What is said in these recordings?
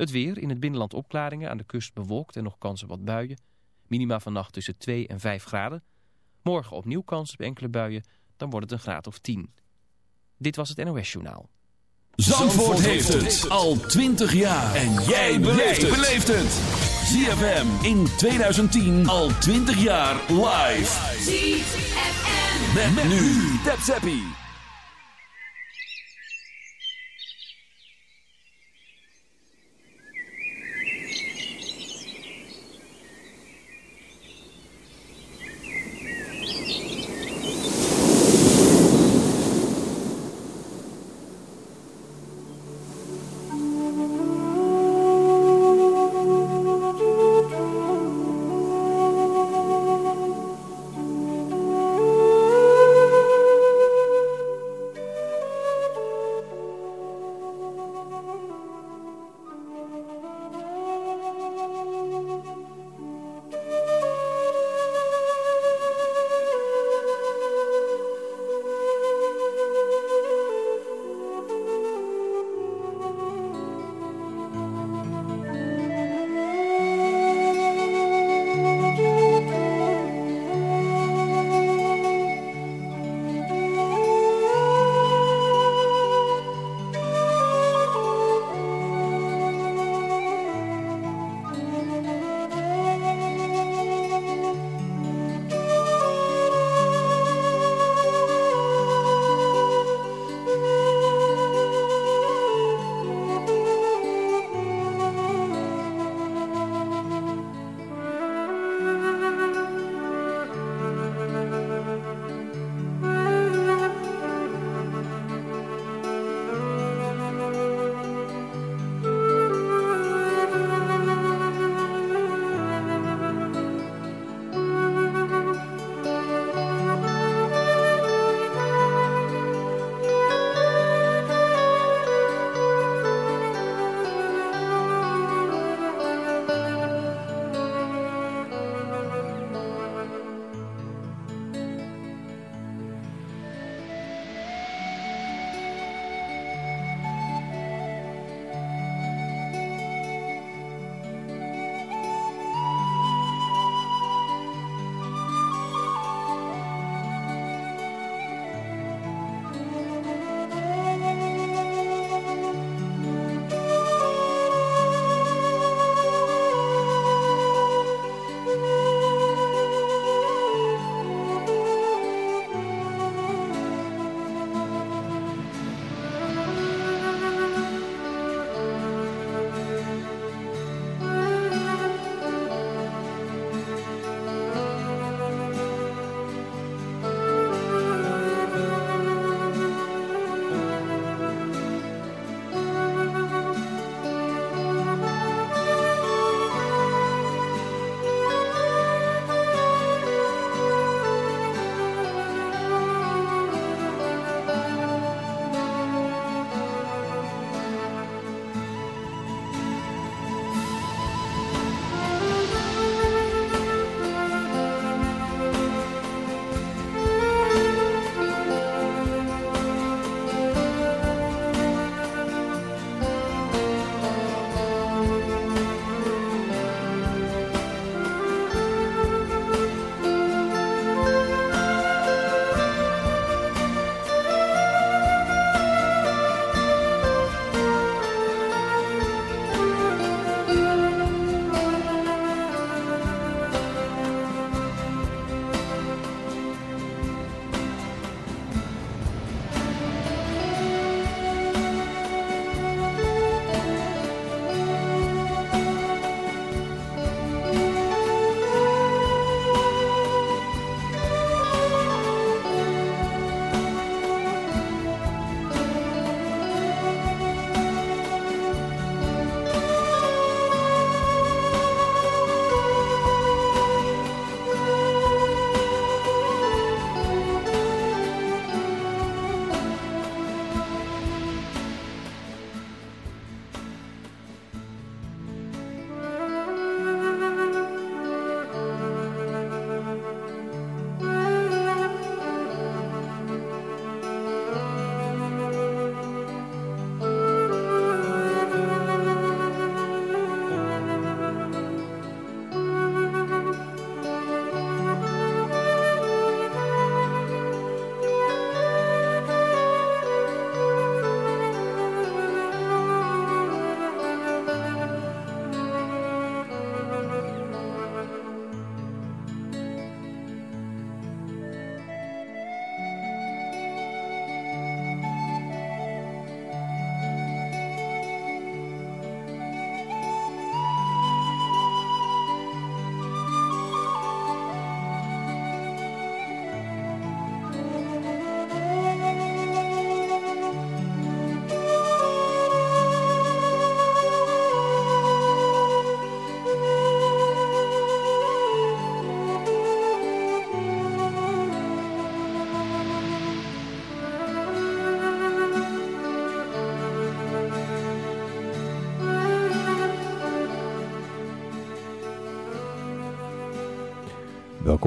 Het weer, in het binnenland opklaringen, aan de kust bewolkt en nog kans op wat buien. Minima vannacht tussen 2 en 5 graden. Morgen opnieuw kans op enkele buien, dan wordt het een graad of 10. Dit was het NOS Journaal. Zandvoort, heeft het al 20 jaar. En jij beleeft het. ZFM in 2010 al 20 jaar live. ZFM. Met, met nu. Tap Zappie.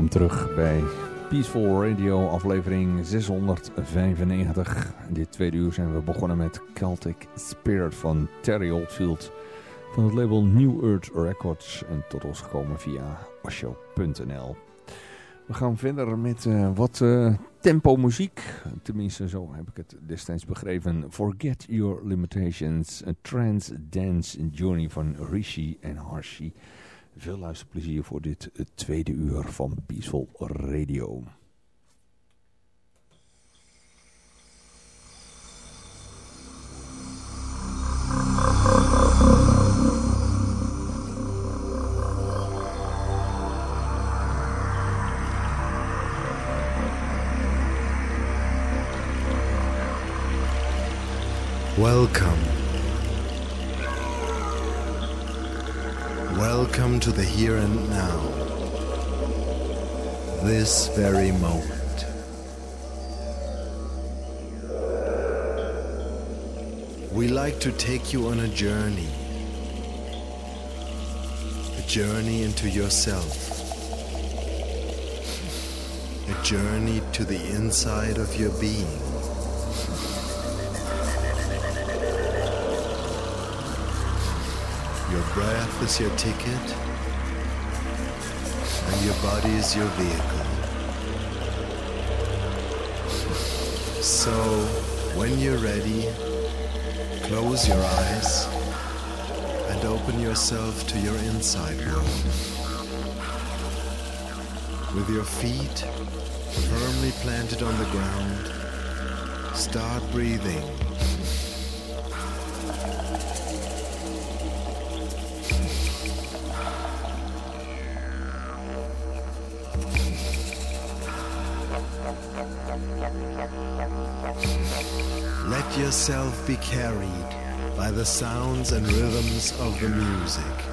Terug bij Peaceful Radio, aflevering 695. Dit tweede uur zijn we begonnen met Celtic Spirit van Terry Oldfield van het label New Earth Records en tot ons gekomen via osho.nl. We gaan verder met uh, wat uh, tempo muziek, tenminste zo heb ik het destijds begrepen. Forget Your Limitations, a trance dance journey van Rishi en Harshi. Veel luisterplezier voor dit tweede uur van Peaceful Radio. Welcome. Here and now. This very moment. We like to take you on a journey. A journey into yourself. A journey to the inside of your being. Your breath is your ticket, and your body is your vehicle. So, when you're ready, close your eyes and open yourself to your inside world. With your feet firmly planted on the ground, start breathing. Yourself be carried by the sounds and rhythms of the music.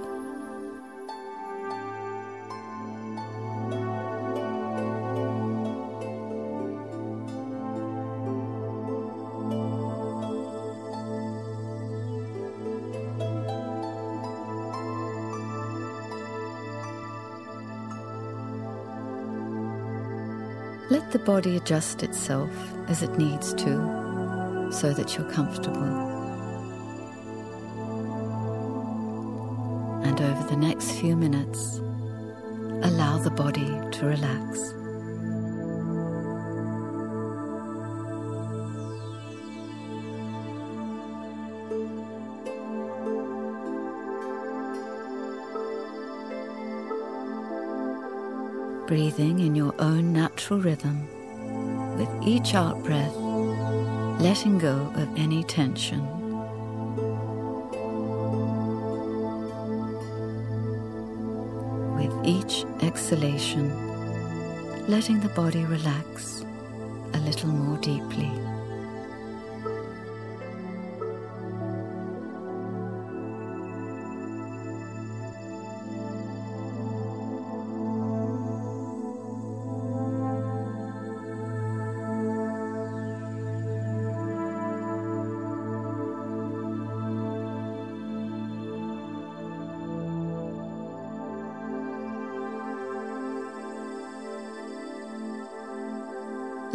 Let the body adjust itself as it needs to so that you're comfortable. And over the next few minutes, allow the body to relax. Breathing in your own natural rhythm, with each out breath, letting go of any tension. With each exhalation, letting the body relax a little more deeply.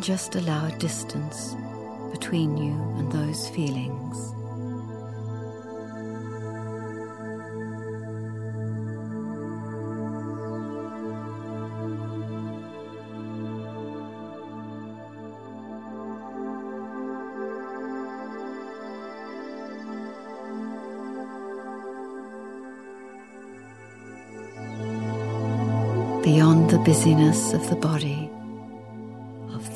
Just allow a distance between you and those feelings. beyond the busyness of the body,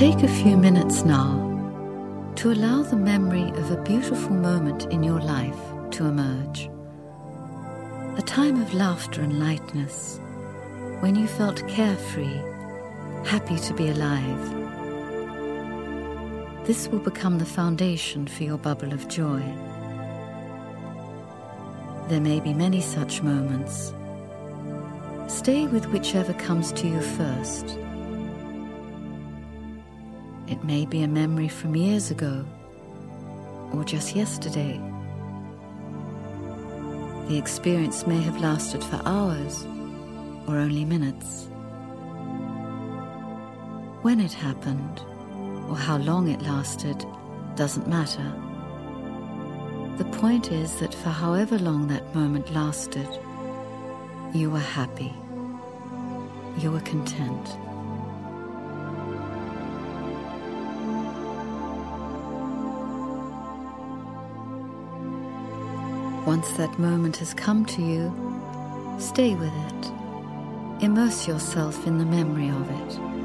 Take a few minutes now to allow the memory of a beautiful moment in your life to emerge. A time of laughter and lightness when you felt carefree, happy to be alive. This will become the foundation for your bubble of joy. There may be many such moments. Stay with whichever comes to you first. It may be a memory from years ago or just yesterday. The experience may have lasted for hours or only minutes. When it happened or how long it lasted doesn't matter. The point is that for however long that moment lasted, you were happy. You were content. Once that moment has come to you, stay with it. Immerse yourself in the memory of it.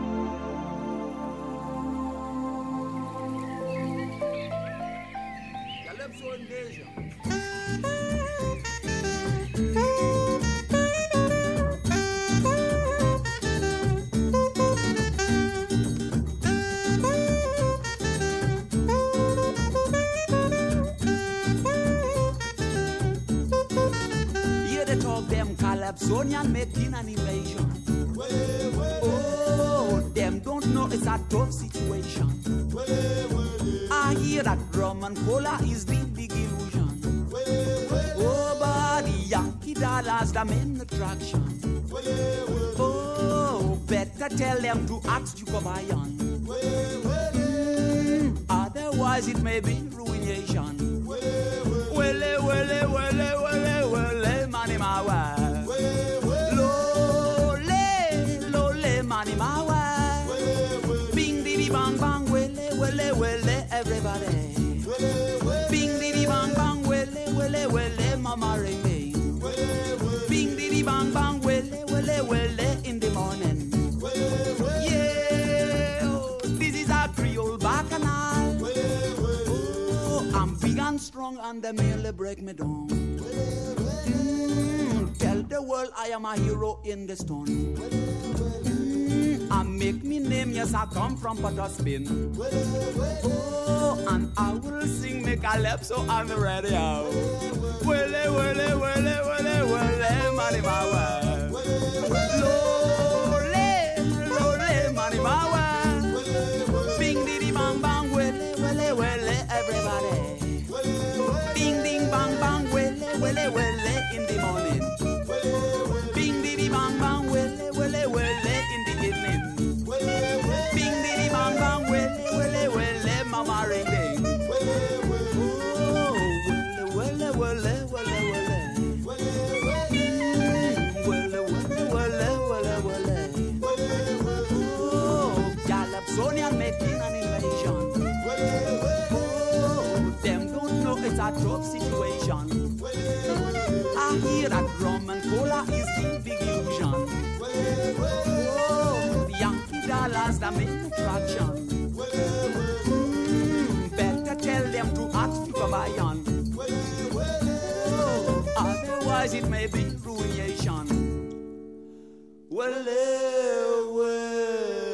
Situation. I hear that rum and cola is the big illusion. Oh, but the Yankee dollars, the main attraction. Oh, better tell them to ask you come on. Mm, otherwise it may be ruination. Wele, wele, wele, wele, wele, money my wife. And they merely break me down. Mm, tell the world I am a hero in the stone. Mm, I make me name, yes, I come from Port of Spain. Oh, and I will sing me calypso on the radio. Wele, wele, wele, wele, wele, money my wife. Lole, lole, money my wife. I hear that rum and cola is the big illusion. Oh, Yankee dollars the main attraction. Mm, better tell them to ask come by on. Otherwise it may be ruination. Well, eh, well,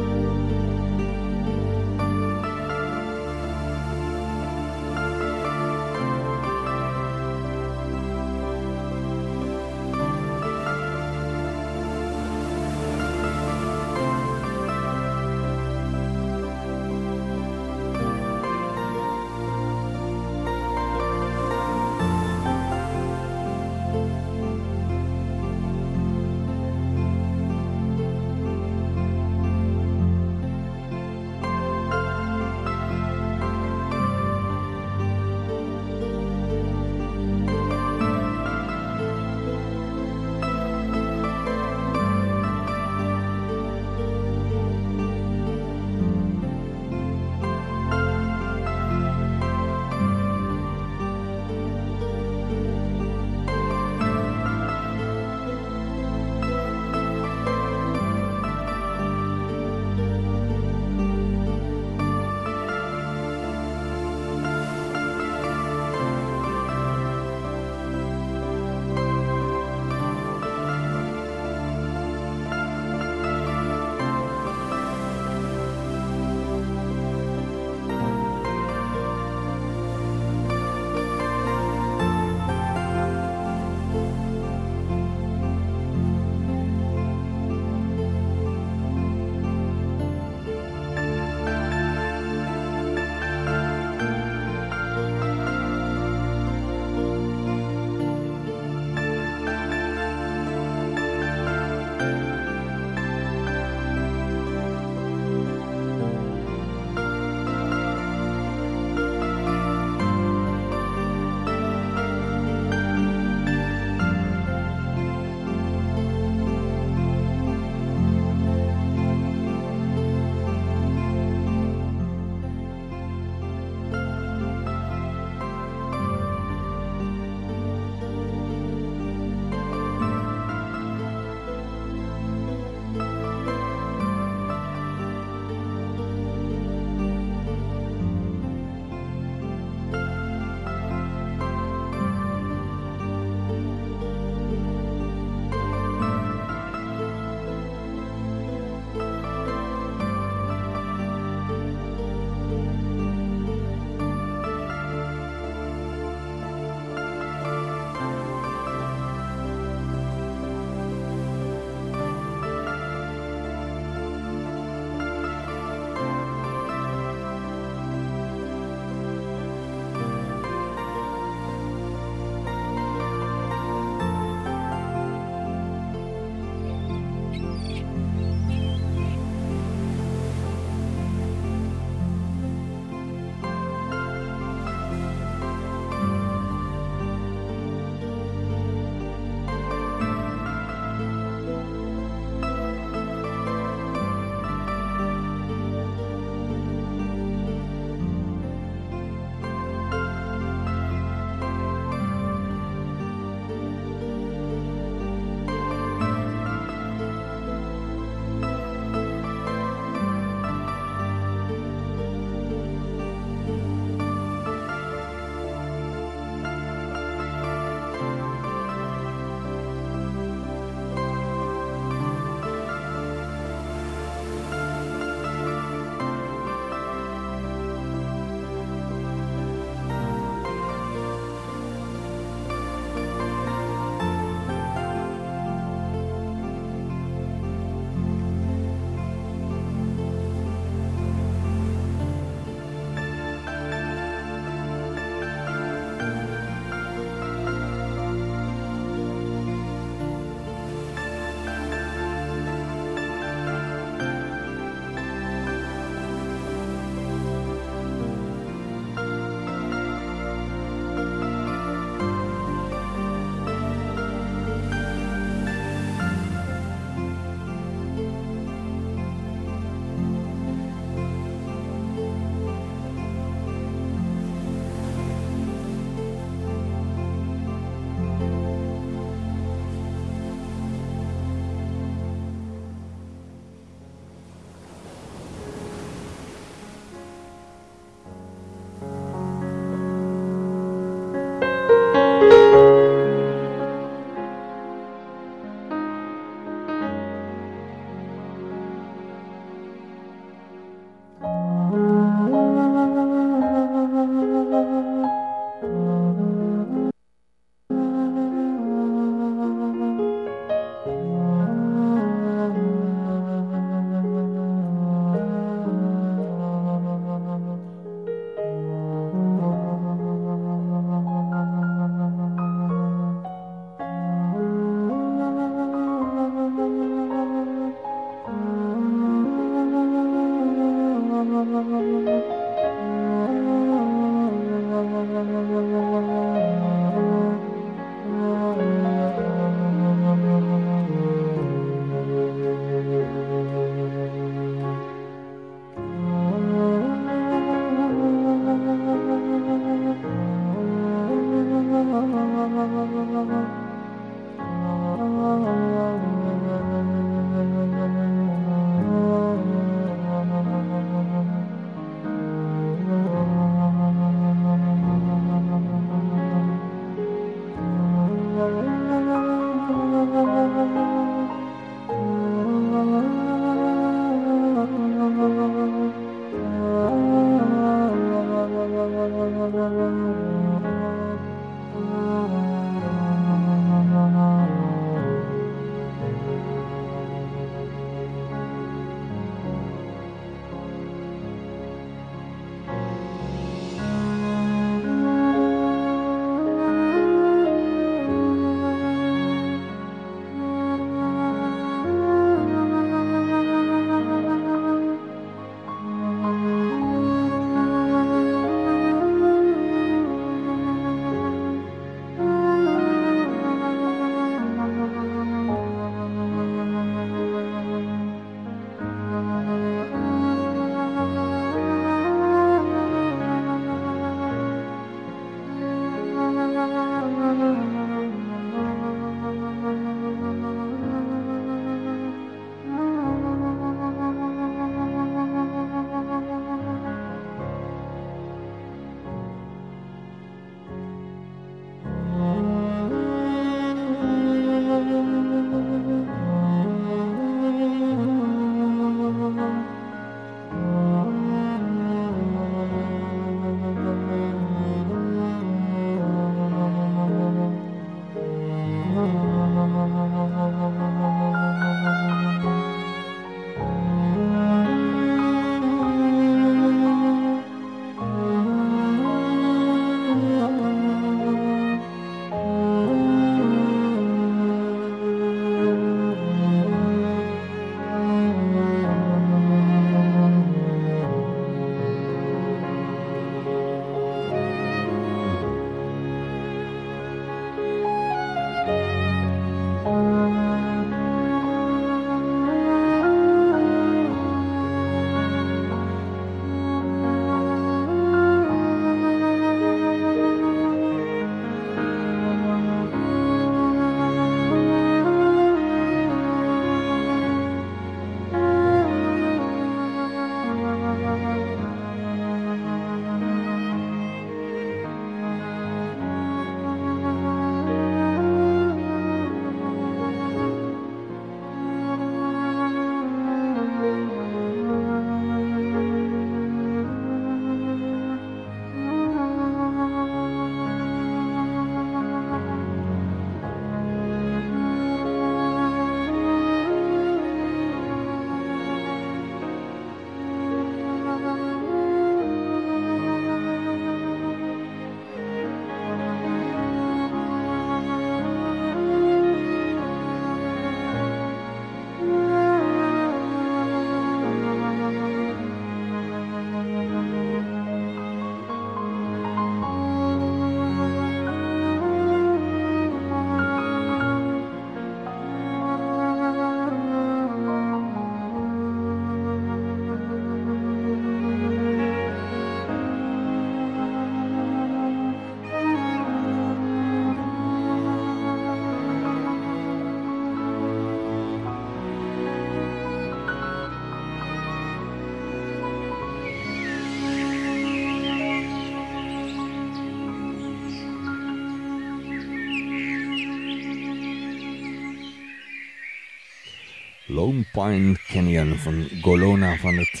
Lone Pine Canyon van Golona van het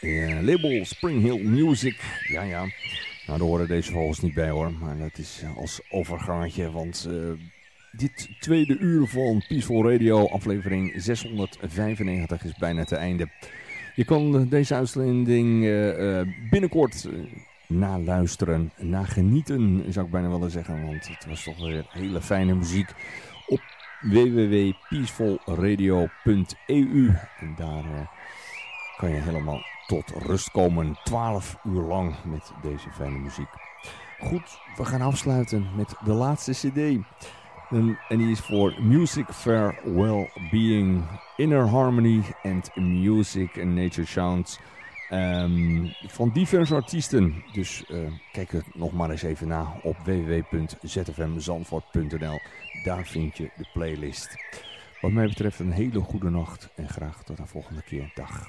uh, label Spring Hill Music. Ja, ja. Nou, daar horen deze vogels niet bij hoor. Maar dat is als overgangetje, want dit tweede uur van Peaceful Radio, aflevering 695, is bijna te einde. Je kan deze uitzending uh, binnenkort naluisteren, nagenieten, zou ik bijna willen zeggen. Want het was toch weer hele fijne muziek www.peacefulradio.eu. En daar uh, kan je helemaal tot rust komen. 12 uur lang met deze fijne muziek. Goed, we gaan afsluiten met de laatste cd. En, en die is voor Music Fair Well-Being, Inner Harmony and Music and Nature Sounds... Um, van diverse artiesten. Dus uh, kijk het nog maar eens even na op www.zfmzandvoort.nl. Daar vind je de playlist. Wat mij betreft een hele goede nacht en graag tot de volgende keer. Dag.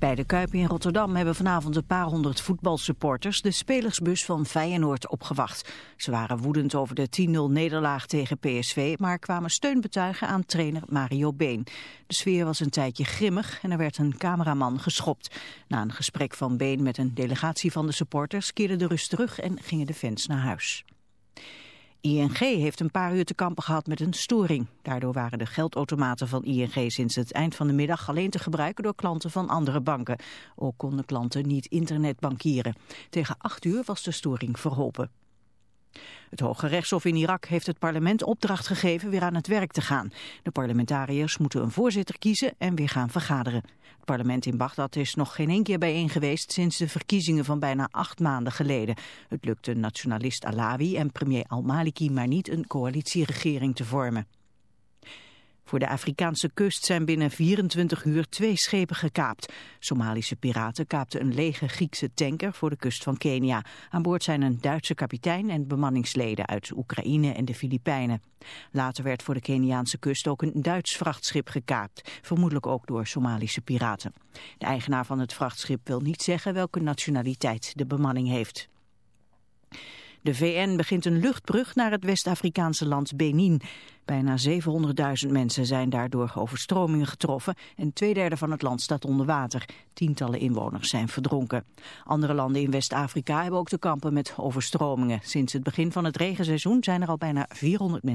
Bij de Kuip in Rotterdam hebben vanavond een paar honderd voetbalsupporters de spelersbus van Feyenoord opgewacht. Ze waren woedend over de 10-0 nederlaag tegen PSV, maar kwamen steun betuigen aan trainer Mario Been. De sfeer was een tijdje grimmig en er werd een cameraman geschopt. Na een gesprek van Been met een delegatie van de supporters keerde de rust terug en gingen de fans naar huis. ING heeft een paar uur te kampen gehad met een storing. Daardoor waren de geldautomaten van ING sinds het eind van de middag alleen te gebruiken door klanten van andere banken. Ook konden klanten niet internetbankieren. Tegen acht uur was de storing verholpen. Het Hoge Rechtshof in Irak heeft het parlement opdracht gegeven weer aan het werk te gaan. De parlementariërs moeten een voorzitter kiezen en weer gaan vergaderen. Het parlement in Bagdad is nog geen één keer bijeen geweest sinds de verkiezingen van bijna acht maanden geleden. Het lukte nationalist Alawi en premier al-Maliki maar niet een coalitieregering te vormen. Voor de Afrikaanse kust zijn binnen 24 uur twee schepen gekaapt. Somalische piraten kaapten een lege Griekse tanker voor de kust van Kenia. Aan boord zijn een Duitse kapitein en bemanningsleden uit Oekraïne en de Filipijnen. Later werd voor de Keniaanse kust ook een Duits vrachtschip gekaapt, vermoedelijk ook door Somalische piraten. De eigenaar van het vrachtschip wil niet zeggen welke nationaliteit de bemanning heeft. De VN begint een luchtbrug naar het West-Afrikaanse land Benin. Bijna 700.000 mensen zijn daardoor overstromingen getroffen en twee derde van het land staat onder water. Tientallen inwoners zijn verdronken. Andere landen in West-Afrika hebben ook te kampen met overstromingen. Sinds het begin van het regenseizoen zijn er al bijna 400 mensen.